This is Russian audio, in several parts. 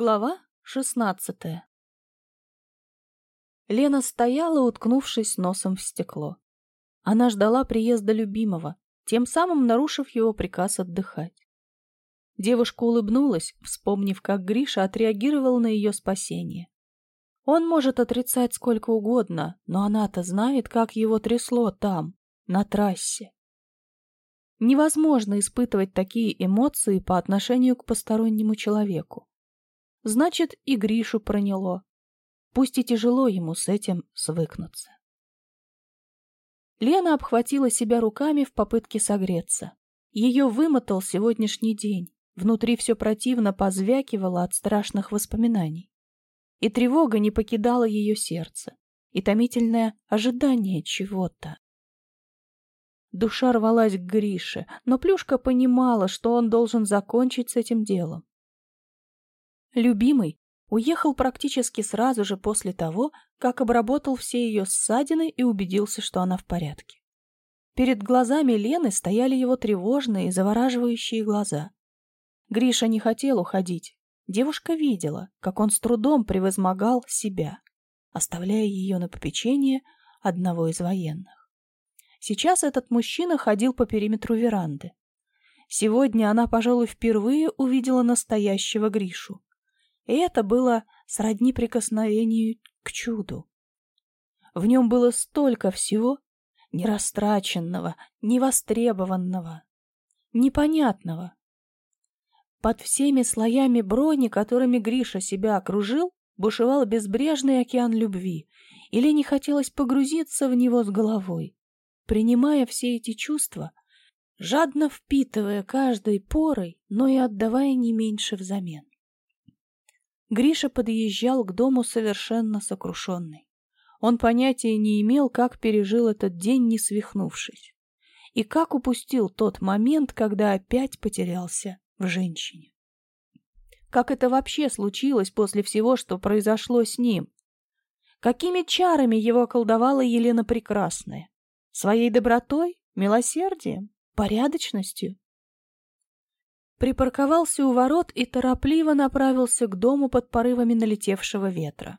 Глава шестнадцатая Лена стояла, уткнувшись носом в стекло. Она ждала приезда любимого, тем самым нарушив его приказ отдыхать. Девушка улыбнулась, вспомнив, как Гриша отреагировал на ее спасение. Он может отрицать сколько угодно, но она-то знает, как его трясло там, на трассе. Невозможно испытывать такие эмоции по отношению к постороннему человеку. Значит, и Гришу проняло. Пусть и тяжело ему с этим свыкнуться. Лена обхватила себя руками в попытке согреться. Ее вымотал сегодняшний день. Внутри все противно позвякивало от страшных воспоминаний. И тревога не покидала ее сердце, и томительное ожидание чего-то. Душа рвалась к Грише, но Плюшка понимала, что он должен закончить с этим делом. Любимый уехал практически сразу же после того, как обработал все ее ссадины и убедился, что она в порядке. Перед глазами Лены стояли его тревожные и завораживающие глаза. Гриша не хотел уходить. Девушка видела, как он с трудом превозмогал себя, оставляя ее на попечение одного из военных. Сейчас этот мужчина ходил по периметру веранды. Сегодня она, пожалуй, впервые увидела настоящего Гришу. И это было сродни прикосновению к чуду. В нем было столько всего нерастраченного, невостребованного, непонятного. Под всеми слоями брони, которыми Гриша себя окружил, бушевал безбрежный океан любви, или не хотелось погрузиться в него с головой, принимая все эти чувства, жадно впитывая каждой порой, но и отдавая не меньше взамен. Гриша подъезжал к дому совершенно сокрушенный. Он понятия не имел, как пережил этот день, не свихнувшись. И как упустил тот момент, когда опять потерялся в женщине. Как это вообще случилось после всего, что произошло с ним? Какими чарами его околдовала Елена Прекрасная? Своей добротой, милосердием, порядочностью? Припарковался у ворот и торопливо направился к дому под порывами налетевшего ветра.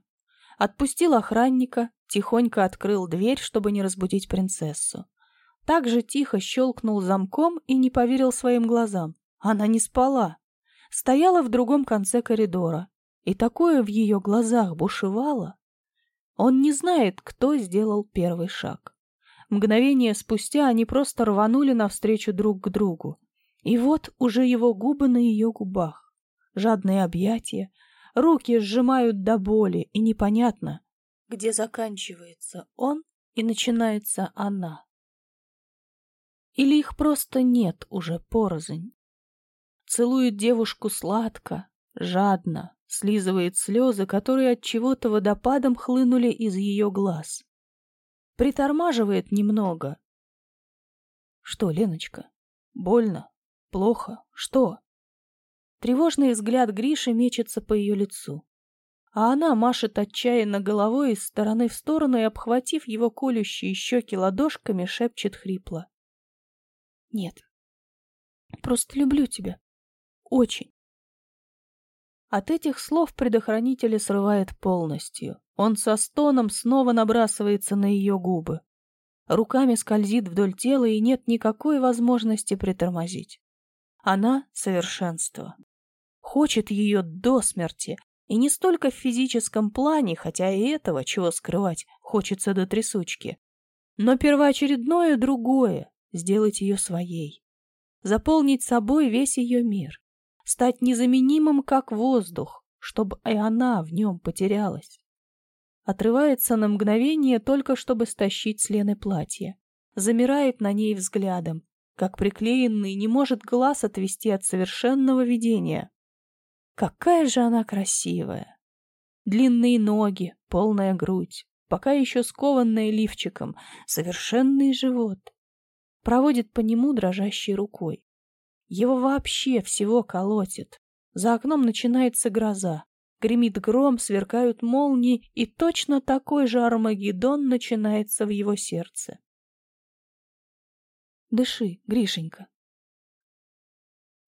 Отпустил охранника, тихонько открыл дверь, чтобы не разбудить принцессу. Так же тихо щелкнул замком и не поверил своим глазам. Она не спала. Стояла в другом конце коридора. И такое в ее глазах бушевало. Он не знает, кто сделал первый шаг. Мгновение спустя они просто рванули навстречу друг к другу. И вот уже его губы на ее губах. Жадные объятия, руки сжимают до боли, и непонятно, где заканчивается он и начинается она. Или их просто нет уже порознь. Целует девушку сладко, жадно, слизывает слезы, которые от чего-то водопадом хлынули из ее глаз. Притормаживает немного. Что, Леночка, больно? Плохо? Что? Тревожный взгляд Гриши мечется по ее лицу. А она машет отчаянно головой из стороны в сторону и, обхватив его колющие щеки ладошками, шепчет хрипло. «Нет, просто люблю тебя. Очень». От этих слов предохранителя срывает полностью. Он со стоном снова набрасывается на ее губы. Руками скользит вдоль тела и нет никакой возможности притормозить. Она — совершенство. Хочет ее до смерти, и не столько в физическом плане, хотя и этого, чего скрывать, хочется до трясучки. Но первоочередное другое — сделать ее своей. Заполнить собой весь ее мир. Стать незаменимым, как воздух, чтобы и она в нем потерялась. Отрывается на мгновение только, чтобы стащить с Лены платье. Замирает на ней взглядом, как приклеенный, не может глаз отвести от совершенного видения. Какая же она красивая! Длинные ноги, полная грудь, пока еще скованная лифчиком, совершенный живот. Проводит по нему дрожащей рукой. Его вообще всего колотит. За окном начинается гроза. Гремит гром, сверкают молнии, и точно такой же Армагеддон начинается в его сердце. Дыши, Гришенька.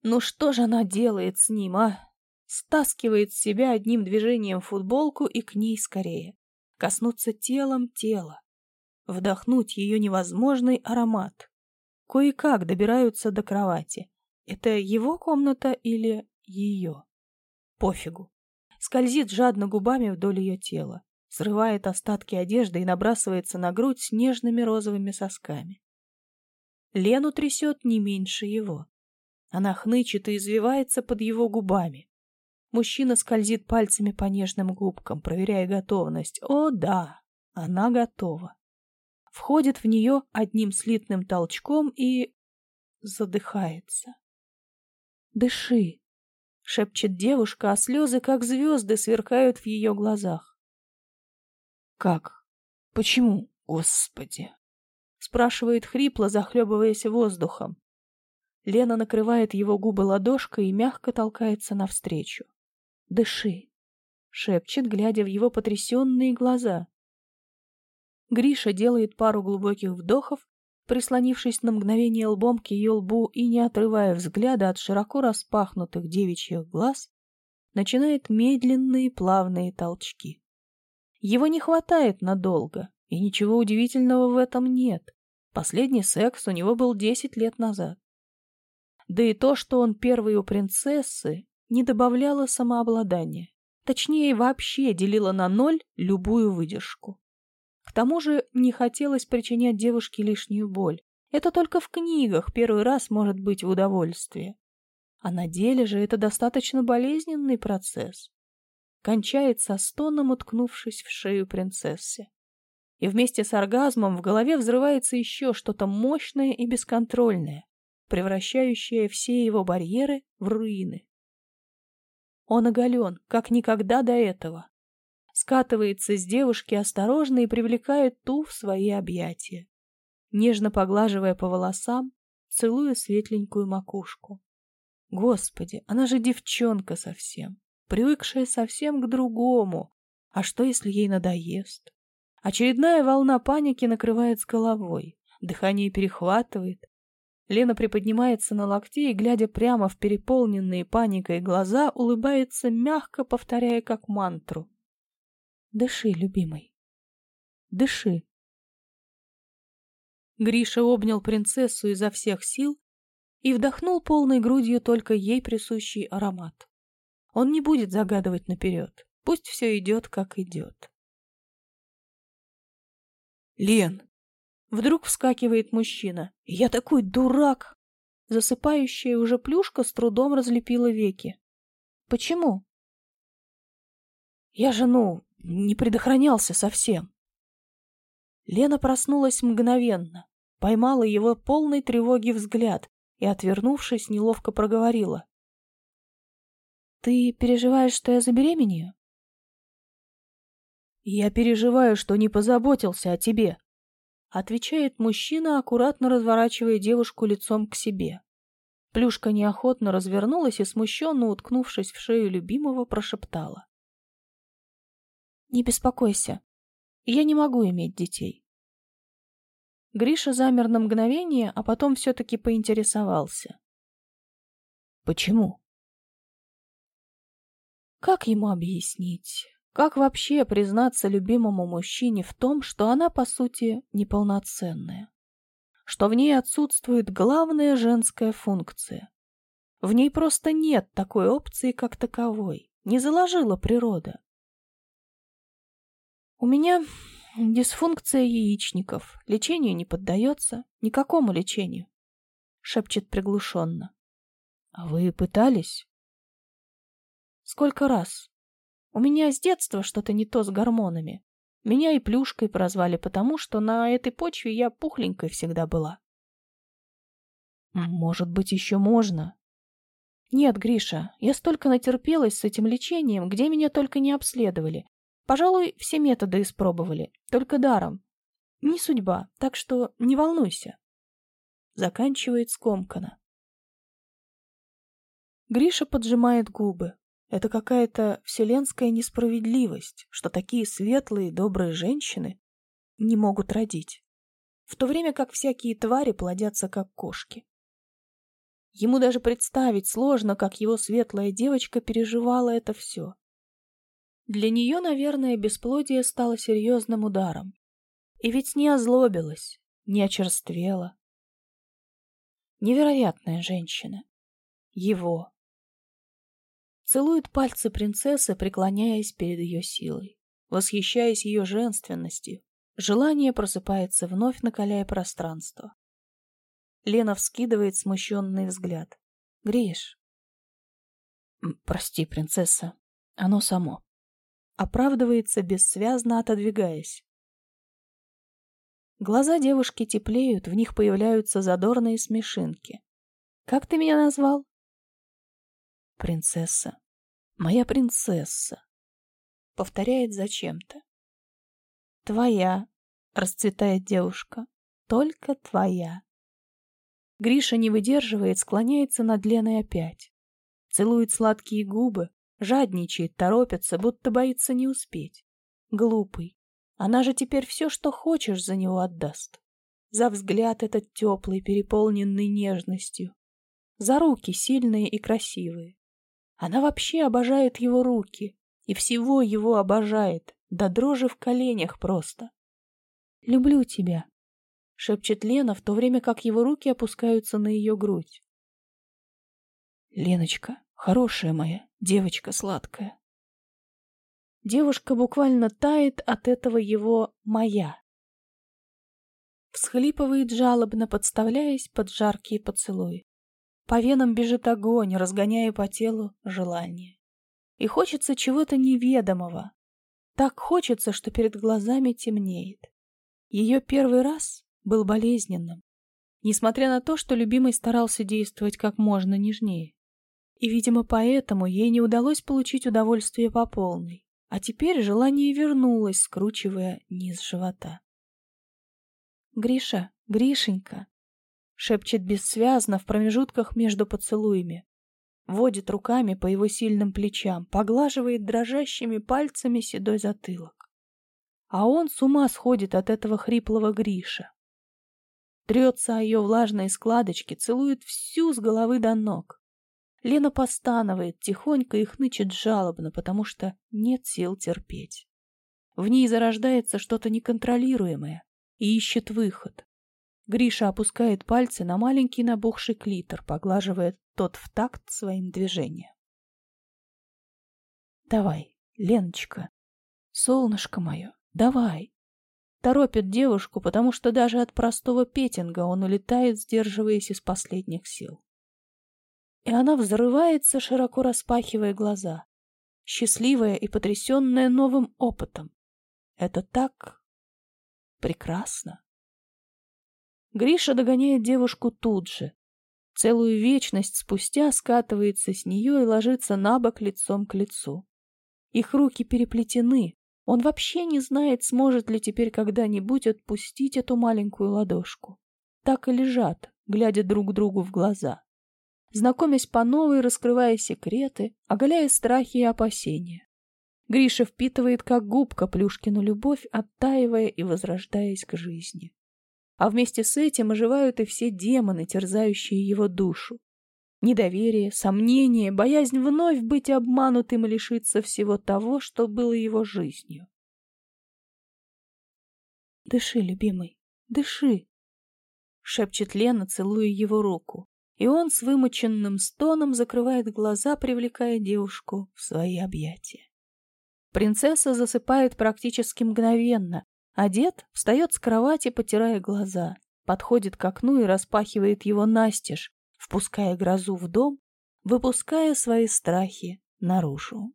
Ну что же она делает с ним, а? стаскивает с себя одним движением футболку и к ней скорее. Коснуться телом тела. Вдохнуть ее невозможный аромат. Кое-как добираются до кровати. Это его комната или ее? Пофигу. Скользит жадно губами вдоль ее тела. Срывает остатки одежды и набрасывается на грудь с нежными розовыми сосками. Лену трясет не меньше его. Она хнычет и извивается под его губами. Мужчина скользит пальцами по нежным губкам, проверяя готовность. О, да, она готова. Входит в нее одним слитным толчком и... задыхается. «Дыши!» — шепчет девушка, а слезы, как звезды, сверкают в ее глазах. «Как? Почему? Господи!» — спрашивает хрипло, захлебываясь воздухом. Лена накрывает его губы ладошкой и мягко толкается навстречу. «Дыши!» — шепчет, глядя в его потрясенные глаза. Гриша делает пару глубоких вдохов, прислонившись на мгновение лбом к ее лбу и не отрывая взгляда от широко распахнутых девичьих глаз, начинает медленные плавные толчки. Его не хватает надолго, и ничего удивительного в этом нет. Последний секс у него был десять лет назад. Да и то, что он первый у принцессы, не добавляло самообладания. Точнее, вообще делило на ноль любую выдержку. К тому же не хотелось причинять девушке лишнюю боль. Это только в книгах первый раз может быть в удовольствие. А на деле же это достаточно болезненный процесс. Кончается стоном, уткнувшись в шею принцессе. И вместе с оргазмом в голове взрывается еще что-то мощное и бесконтрольное, превращающее все его барьеры в руины. Он оголен, как никогда до этого. Скатывается с девушки осторожно и привлекает ту в свои объятия. Нежно поглаживая по волосам, целуя светленькую макушку. Господи, она же девчонка совсем, привыкшая совсем к другому. А что, если ей надоест? Очередная волна паники накрывает с головой. Дыхание перехватывает, Лена приподнимается на локте и, глядя прямо в переполненные паникой глаза, улыбается мягко, повторяя как мантру. «Дыши, любимый. Дыши». Гриша обнял принцессу изо всех сил и вдохнул полной грудью только ей присущий аромат. Он не будет загадывать наперед. Пусть все идет, как идет. «Лен, Вдруг вскакивает мужчина. Я такой дурак! Засыпающая уже плюшка с трудом разлепила веки. Почему? Я же, ну, не предохранялся совсем. Лена проснулась мгновенно, поймала его полной тревоги взгляд и, отвернувшись, неловко проговорила. «Ты переживаешь, что я забеременею?» «Я переживаю, что не позаботился о тебе», Отвечает мужчина, аккуратно разворачивая девушку лицом к себе. Плюшка неохотно развернулась и, смущенно уткнувшись в шею любимого, прошептала. «Не беспокойся, я не могу иметь детей». Гриша замер на мгновение, а потом все-таки поинтересовался. «Почему?» Как ему объяснить? Как вообще признаться любимому мужчине в том, что она, по сути, неполноценная? Что в ней отсутствует главная женская функция? В ней просто нет такой опции, как таковой. Не заложила природа. У меня дисфункция яичников. Лечению не поддается. Никакому лечению. Шепчет приглушенно. А вы пытались? Сколько раз? У меня с детства что-то не то с гормонами. Меня и плюшкой прозвали, потому что на этой почве я пухленькой всегда была. Может быть, еще можно? Нет, Гриша, я столько натерпелась с этим лечением, где меня только не обследовали. Пожалуй, все методы испробовали, только даром. Не судьба, так что не волнуйся. Заканчивает скомканно. Гриша поджимает губы. Это какая-то вселенская несправедливость, что такие светлые, добрые женщины не могут родить, в то время как всякие твари плодятся как кошки. Ему даже представить сложно, как его светлая девочка переживала это все. Для нее, наверное, бесплодие стало серьезным ударом. И ведь не озлобилась, не очерствела. Невероятная женщина. Его. Целует пальцы принцессы, преклоняясь перед ее силой, восхищаясь ее женственностью. Желание просыпается вновь, накаляя пространство. Лена вскидывает смущенный взгляд. «Гриш». «Прости, принцесса. Оно само». Оправдывается, бессвязно отодвигаясь. Глаза девушки теплеют, в них появляются задорные смешинки. «Как ты меня назвал?» «Принцесса. Моя принцесса», — повторяет зачем-то. «Твоя», — расцветает девушка, — «только твоя». Гриша не выдерживает, склоняется над Леной опять. Целует сладкие губы, жадничает, торопится, будто боится не успеть. Глупый. Она же теперь все, что хочешь, за него отдаст. За взгляд этот теплый, переполненный нежностью. За руки сильные и красивые. Она вообще обожает его руки. И всего его обожает. До дрожи в коленях просто. «Люблю тебя», шепчет Лена, в то время как его руки опускаются на ее грудь. Леночка, хорошая моя, девочка сладкая. Девушка буквально тает от этого его «моя». Всхлипывает жалобно, подставляясь под жаркие поцелуи. По венам бежит огонь, разгоняя по телу желание. И хочется чего-то неведомого. Так хочется, что перед глазами темнеет. Ее первый раз был болезненным, несмотря на то, что любимый старался действовать как можно нежнее. И, видимо, поэтому ей не удалось получить удовольствие по полной, а теперь желание вернулось, скручивая низ живота. «Гриша, Гришенька!» — шепчет бессвязно в промежутках между поцелуями. Водит руками по его сильным плечам, поглаживает дрожащими пальцами седой затылок. А он с ума сходит от этого хриплого Гриша. Трется о ее влажные складочки, целует всю с головы до ног. Лена постанывает тихонько и хнычет жалобно, потому что нет сил терпеть. В ней зарождается что-то неконтролируемое и ищет выход. Гриша опускает пальцы на маленький набухший клитор, поглаживая тот в такт своим движением. «Давай, Леночка, солнышко мое, давай!» Торопит девушку, потому что даже от простого петинга он улетает, сдерживаясь из последних сил. И она взрывается, широко распахивая глаза, счастливая и потрясенная новым опытом. Это так прекрасно. Гриша догоняет девушку тут же. Целую вечность спустя скатывается с нее и ложится на бок лицом к лицу. Их руки переплетены, он вообще не знает, сможет ли теперь когда-нибудь отпустить эту маленькую ладошку. Так и лежат, глядя друг другу в глаза. Знакомясь по новой, раскрывая секреты, оголяя страхи и опасения. Гриша впитывает как губка Плюшкину любовь, оттаивая и возрождаясь к жизни. А вместе с этим оживают и все демоны, терзающие его душу. Недоверие, сомнение, боязнь вновь быть обманутым и лишиться всего того, что было его жизнью. «Дыши, любимый, дыши!» — шепчет Лена, целуя его руку. И он с вымоченным стоном закрывает глаза, привлекая девушку в свои объятия. Принцесса засыпает практически мгновенно, а дед встает с кровати, потирая глаза, подходит к окну и распахивает его настежь, впуская грозу в дом, выпуская свои страхи наружу.